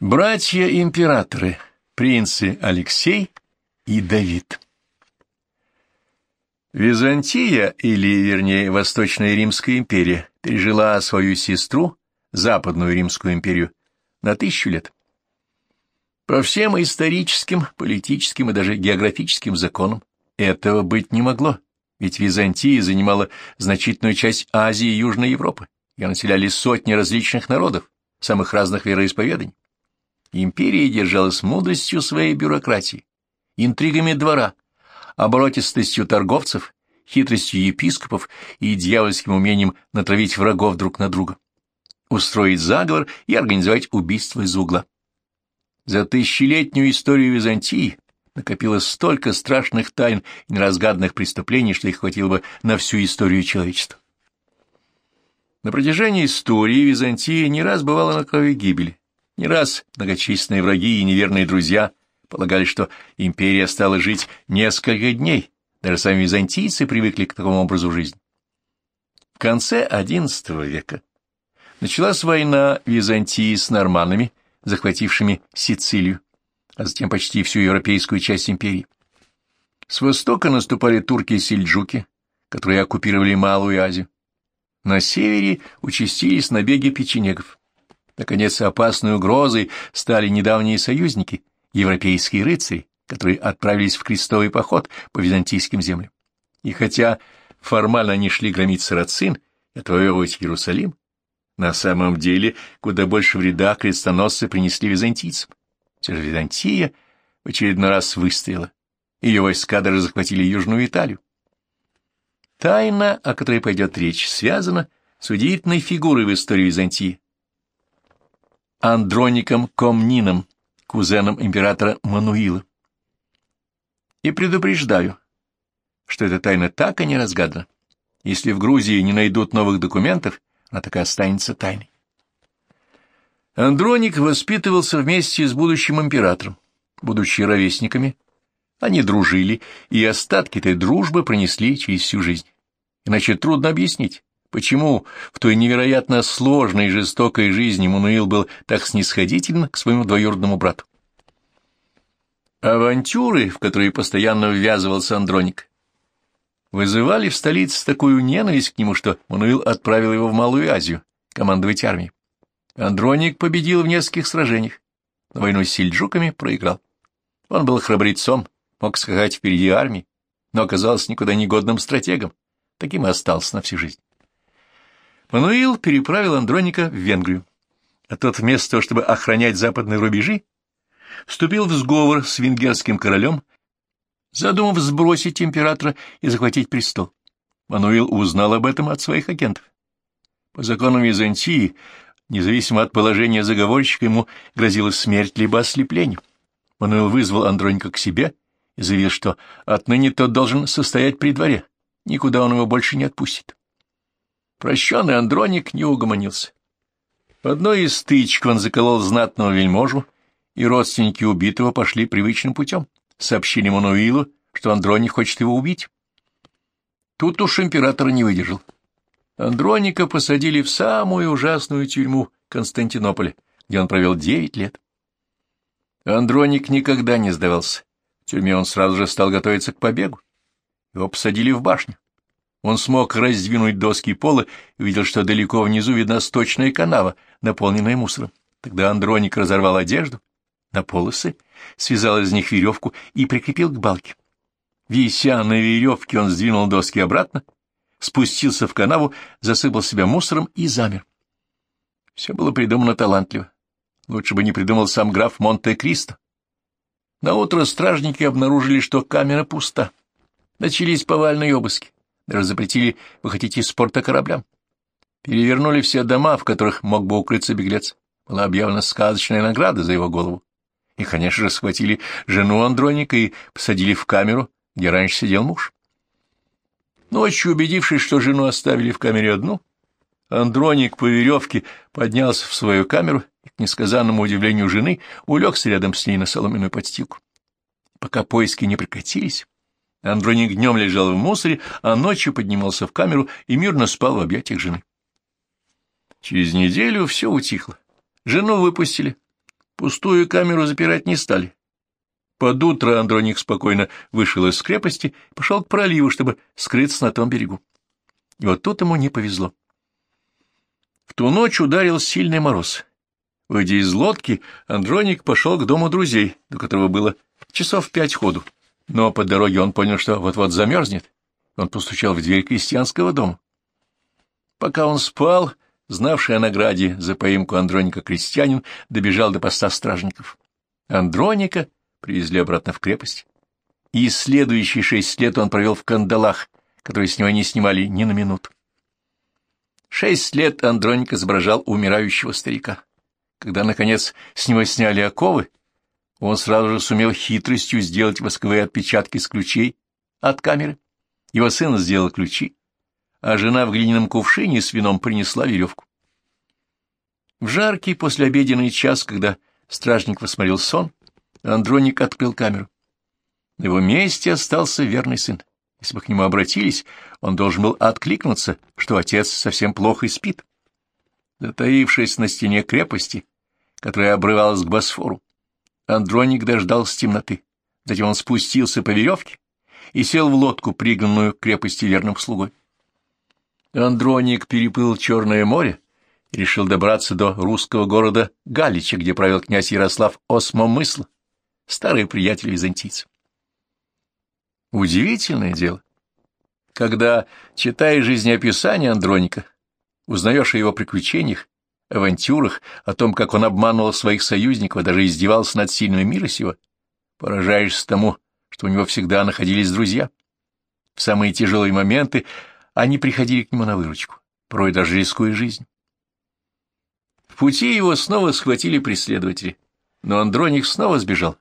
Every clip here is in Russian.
Братья-императоры, принцы Алексей и Давид. Византия, или, вернее, Восточная Римская империя, пережила свою сестру, Западную Римскую империю, на тысячу лет. По всем историческим, политическим и даже географическим законам этого быть не могло, ведь Византия занимала значительную часть Азии и Южной Европы, где населяли сотни различных народов, самых разных вероисповеданий. Империя держалась мудростью своей бюрократии, интригами двора, оборотистостью торговцев, хитростью епископов и дьявольским умением натравить врагов друг на друга, устроить заговор и организовать убийство из угла. За тысячелетнюю историю Византии накопилось столько страшных тайн и неразгаданных преступлений, что их хватило бы на всю историю человечества. На протяжении истории Византия не раз бывала на крови гибели, не раз многочисленные враги и неверные друзья полагали, что империя стала жить несколько дней, даже сами византийцы привыкли к такому образу жизни. В конце XI века началась война Византии с норманнами, захватившими Сицилию, а затем почти всю европейскую часть империи. С востока наступали турки-сельджуки, которые оккупировали Малую Азию. На севере участились набеги печенегов. Наконец, опасной угрозой стали недавние союзники, европейские рыцари, которые отправились в крестовый поход по византийским землям. И хотя формально они шли громить сарацин и отвоевывать Иерусалим, на самом деле куда больше вреда крестоносцы принесли византийцам. Все же Византия в очередной раз выстояла. Ее войска даже захватили Южную Италию. Тайна, о которой пойдет речь, связана с удивительной фигурой в истории Византии, Андроником Комнином, кузеном императора Мануила. И предупреждаю, что эта тайна так и не разгадана. Если в Грузии не найдут новых документов, она так и останется тайной. Андроник воспитывался вместе с будущим императором. Будучи ровесниками, они дружили, и остатки этой дружбы пронесли через всю жизнь. Иначе трудно объяснить, Почему в той невероятно сложной и жестокой жизни Мануил был так снисходителен к своему двоюродному брату? Авантюры, в которые постоянно ввязывался Андроник, вызывали в столице такую ненависть к нему, что Мануил отправил его в Малую Азию командовать армией. Андроник победил в нескольких сражениях, но войну с сельджуками проиграл. Он был храбрецом, мог скакать впереди армии, но оказался никуда не годным стратегом, таким и остался на всю жизнь. Мануил переправил Андроника в Венгрию, а тот вместо того, чтобы охранять западные рубежи, вступил в сговор с венгерским королем, задумав сбросить императора и захватить престол. Мануил узнал об этом от своих агентов. По законам Византии, независимо от положения заговорщика, ему грозила смерть либо ослепление. Мануил вызвал Андроника к себе и заявил, что отныне тот должен состоять при дворе, никуда он его больше не отпустит. Прощенный Андроник не угомонился. В одной из стычек он заколол знатного вельможу, и родственники убитого пошли привычным путем. Сообщили Мануилу, что Андроник хочет его убить. Тут уж император не выдержал. Андроника посадили в самую ужасную тюрьму Константинополя, где он провел девять лет. Андроник никогда не сдавался. В тюрьме он сразу же стал готовиться к побегу. Его посадили в башню. Он смог раздвинуть доски пола и увидел, что далеко внизу видна сточная канава, наполненная мусором. Тогда Андроник разорвал одежду на полосы, связал из них веревку и прикрепил к балке. Вися на веревке, он сдвинул доски обратно, спустился в канаву, засыпал себя мусором и замер. Все было придумано талантливо. Лучше бы не придумал сам граф Монте-Кристо. Наутро стражники обнаружили, что камера пуста. Начались повальные обыски. Даже запретили выходить из порта кораблям. Перевернули все дома, в которых мог бы укрыться беглец. Была объявлена сказочная награда за его голову. И, конечно же, схватили жену Андроника и посадили в камеру, где раньше сидел муж. Ночью, убедившись, что жену оставили в камере одну, Андроник по веревке поднялся в свою камеру и, к несказанному удивлению жены, улегся рядом с ней на соломенную подстилку. Пока поиски не прекратились, Андроник днем лежал в мусоре, а ночью поднимался в камеру и мирно спал в объятиях жены. Через неделю все утихло. Жену выпустили. Пустую камеру запирать не стали. Под утро Андроник спокойно вышел из крепости и пошел к проливу, чтобы скрыться на том берегу. И вот тут ему не повезло. В ту ночь ударил сильный мороз. Выйдя из лодки, Андроник пошел к дому друзей, до которого было часов пять ходу. Но по дороге он понял, что вот-вот замерзнет. Он постучал в дверь крестьянского дома. Пока он спал, знавший о награде за поимку Андроника крестьянин добежал до поста стражников. Андроника привезли обратно в крепость. И следующие шесть лет он провел в кандалах, которые с него не снимали ни на минуту. Шесть лет Андроник изображал умирающего старика. Когда, наконец, с него сняли оковы, он сразу же сумел хитростью сделать восковые отпечатки с ключей от камеры. Его сын сделал ключи, а жена в глиняном кувшине с вином принесла веревку. В жаркий послеобеденный час, когда стражник восмотрел сон, Андроник открыл камеру. На его месте остался верный сын. Если бы к нему обратились, он должен был откликнуться, что отец совсем плохо и спит. Затаившись на стене крепости, которая обрывалась к Босфору, Андроник дождался темноты. Затем он спустился по веревке и сел в лодку, пригнанную к крепости верным слугой. Андроник переплыл Черное море и решил добраться до русского города Галича, где правил князь Ярослав Осмомысл, старый приятель византийцев. Удивительное дело. Когда читаешь жизнеописание Андроника, узнаешь о его приключениях, авантюрах, о том, как он обманывал своих союзников, даже издевался над сильными мира сего, поражаешься тому, что у него всегда находились друзья. В самые тяжелые моменты они приходили к нему на выручку, порой даже рискуя жизнь. В пути его снова схватили преследователи, но Андроник снова сбежал,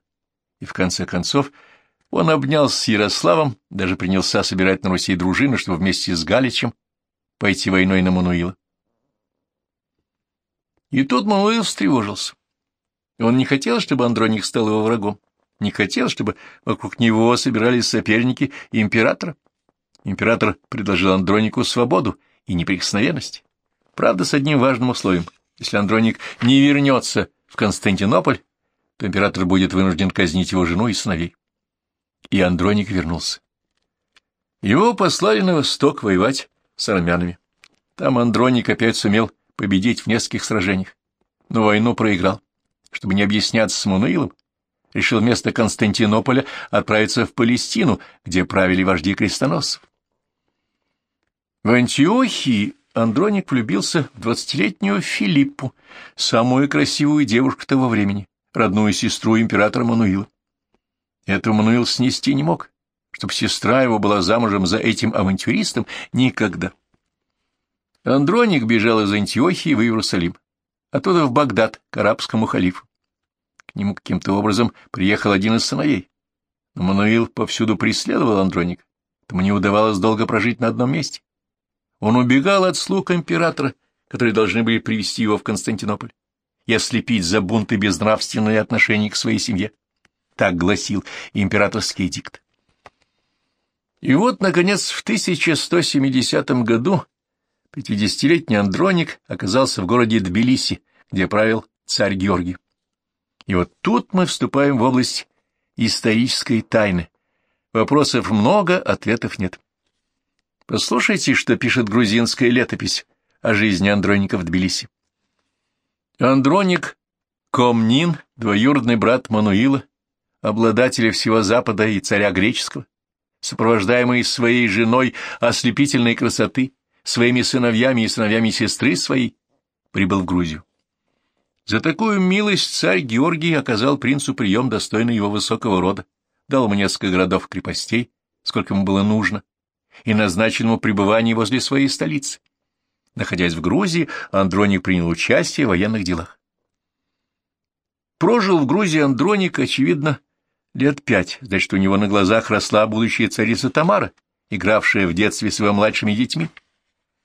и в конце концов он обнялся с Ярославом, даже принялся собирать на Руси дружину, чтобы вместе с Галичем пойти войной на Мануила. И тут Мануил встревожился. Он не хотел, чтобы Андроник стал его врагом, не хотел, чтобы вокруг него собирались соперники императора. Император предложил Андронику свободу и неприкосновенность. Правда, с одним важным условием. Если Андроник не вернется в Константинополь, то император будет вынужден казнить его жену и сыновей и Андроник вернулся. Его послали на восток воевать с армянами. Там Андроник опять сумел победить в нескольких сражениях, но войну проиграл. Чтобы не объясняться с Мануилом, решил вместо Константинополя отправиться в Палестину, где правили вожди крестоносцев. В Антиохии Андроник влюбился в двадцатилетнюю Филиппу, самую красивую девушку того времени, родную сестру императора Мануила. Этого Мануил снести не мог, чтобы сестра его была замужем за этим авантюристом никогда. Андроник бежал из Антиохии в Иерусалим, оттуда в Багдад, к арабскому халифу. К нему каким-то образом приехал один из сыновей. Но Мануил повсюду преследовал Андроника, тому не удавалось долго прожить на одном месте. Он убегал от слуг императора, которые должны были привести его в Константинополь и ослепить за бунты безнравственные отношения к своей семье. Так гласил императорский дикт. И вот, наконец, в 1170 году пятидесятилетний Андроник оказался в городе Тбилиси, где правил царь Георгий. И вот тут мы вступаем в область исторической тайны. Вопросов много, ответов нет. Послушайте, что пишет грузинская летопись о жизни Андроника в Тбилиси. Андроник Комнин, двоюродный брат Мануила, обладателя всего Запада и царя греческого, сопровождаемый своей женой ослепительной красоты, своими сыновьями и сыновьями сестры своей, прибыл в Грузию. За такую милость царь Георгий оказал принцу прием, достойный его высокого рода, дал ему несколько городов-крепостей, сколько ему было нужно, и назначил ему пребывание возле своей столицы. Находясь в Грузии, Андроник принял участие в военных делах. Прожил в Грузии Андроник, очевидно, лет пять, значит, у него на глазах росла будущая царица Тамара, игравшая в детстве с его младшими детьми.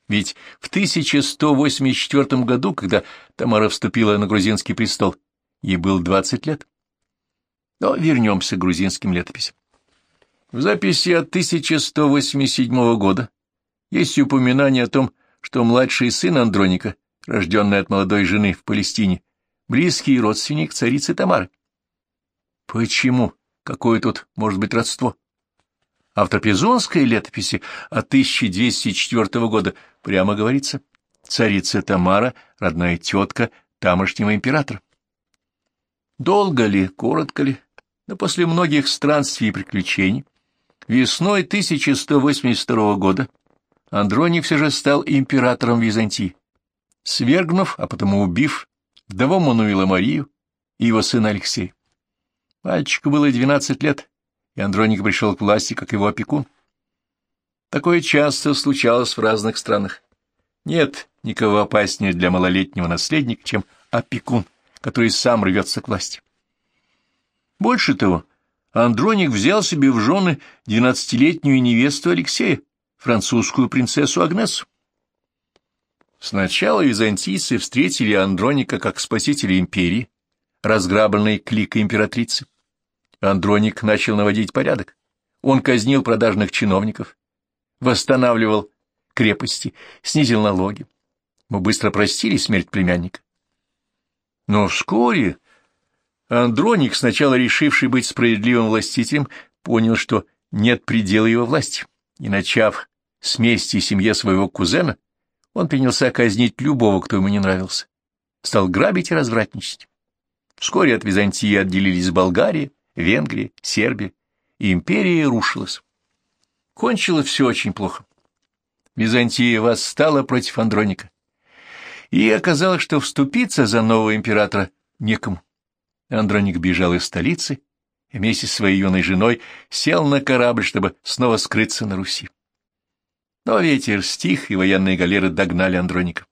Ведь в 1184 году, когда Тамара вступила на грузинский престол, ей было 20 лет. Но вернемся к грузинским летописям. В записи от 1187 года есть упоминание о том, что младший сын Андроника, рожденный от молодой жены в Палестине, близкий родственник царицы Тамары. Почему? Какое тут может быть родство? А в трапезунской летописи от 1204 года прямо говорится «Царица Тамара, родная тетка тамошнего императора». Долго ли, коротко ли, но после многих странствий и приключений, весной 1182 года Андроник все же стал императором Византии, свергнув, а потому убив вдову Мануила Марию и его сына Алексея. Мальчику было 12 лет, и Андроник пришел к власти как его опекун. Такое часто случалось в разных странах. Нет никого опаснее для малолетнего наследника, чем опекун, который сам рвется к власти. Больше того, Андроник взял себе в жены двенадцатилетнюю невесту Алексея, французскую принцессу Агнесу. Сначала византийцы встретили Андроника как спасителя империи, разграбленной кликой императрицы. Андроник начал наводить порядок. Он казнил продажных чиновников, восстанавливал крепости, снизил налоги. Мы быстро простили смерть племянника. Но вскоре Андроник, сначала решивший быть справедливым властителем, понял, что нет предела его власти, и, начав с мести семье своего кузена, он принялся казнить любого, кто ему не нравился. Стал грабить и развратничать. Вскоре от Византии отделились Болгария, Венгрия, Сербия, и империя рушилась. Кончилось все очень плохо. Византия восстала против Андроника, и оказалось, что вступиться за нового императора некому. Андроник бежал из столицы и вместе с своей юной женой сел на корабль, чтобы снова скрыться на Руси. Но ветер стих, и военные галеры догнали Андроника.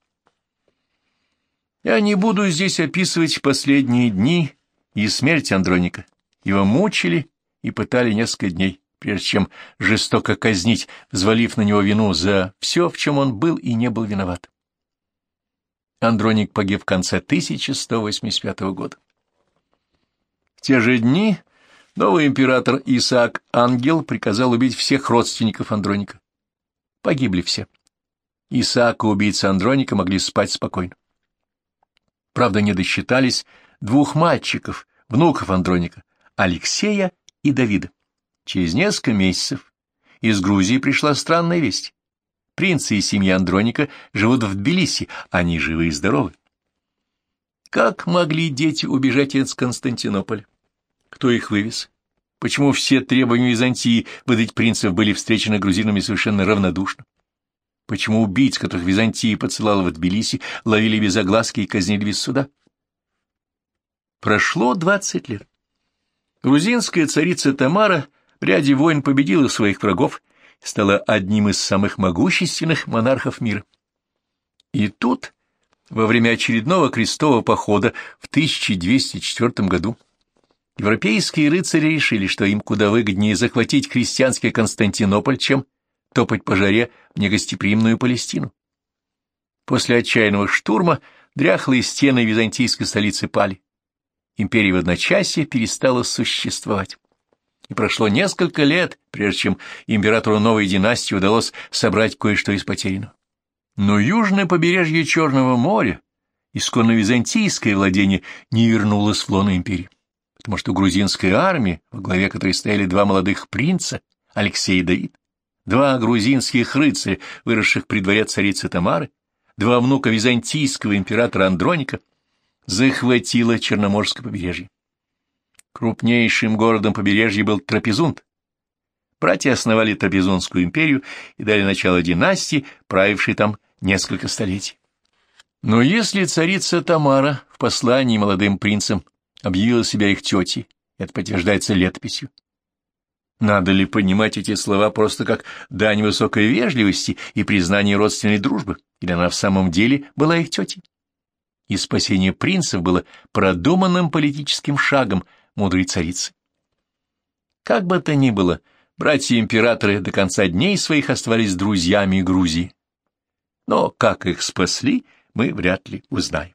Я не буду здесь описывать последние дни и смерть Андроника. Его мучили и пытали несколько дней, прежде чем жестоко казнить, взвалив на него вину за все, в чем он был и не был виноват. Андроник погиб в конце 1185 года. В те же дни новый император Исаак Ангел приказал убить всех родственников Андроника. Погибли все. Исаак и убийца Андроника могли спать спокойно. Правда, не досчитались двух мальчиков, внуков Андроника, Алексея и Давида. Через несколько месяцев из Грузии пришла странная весть. Принцы и семья Андроника живут в Тбилиси, они живы и здоровы. Как могли дети убежать из Константинополя? Кто их вывез? Почему все требования Византии выдать принцев были встречены грузинами совершенно равнодушно? Почему убийц, которых Византия посылала в Тбилиси, ловили без огласки и казнили без суда? Прошло двадцать лет. Грузинская царица Тамара в ряде войн победила своих врагов и стала одним из самых могущественных монархов мира. И тут, во время очередного крестового похода в 1204 году, европейские рыцари решили, что им куда выгоднее захватить христианский Константинополь, чем топать по жаре в негостеприимную Палестину. После отчаянного штурма дряхлые стены византийской столицы пали. Империя в одночасье перестала существовать. И прошло несколько лет, прежде чем императору новой династии удалось собрать кое-что из потерянного. Но южное побережье Черного моря, исконно византийское владение, не вернулось в лоно империи, потому что грузинская армия, во главе которой стояли два молодых принца, Алексей и Давид, два грузинских рыцаря, выросших при дворе царицы Тамары, два внука византийского императора Андроника, захватила Черноморское побережье. Крупнейшим городом побережья был Трапезунд. Братья основали Трапезунскую империю и дали начало династии, правившей там несколько столетий. Но если царица Тамара в послании молодым принцам объявила себя их тетей, это подтверждается летописью, надо ли понимать эти слова просто как дань высокой вежливости и признание родственной дружбы, или она в самом деле была их тетей? И спасение принцев было продуманным политическим шагом мудрой царицы. Как бы то ни было, братья-императоры до конца дней своих оставались друзьями Грузии. Но как их спасли, мы вряд ли узнаем.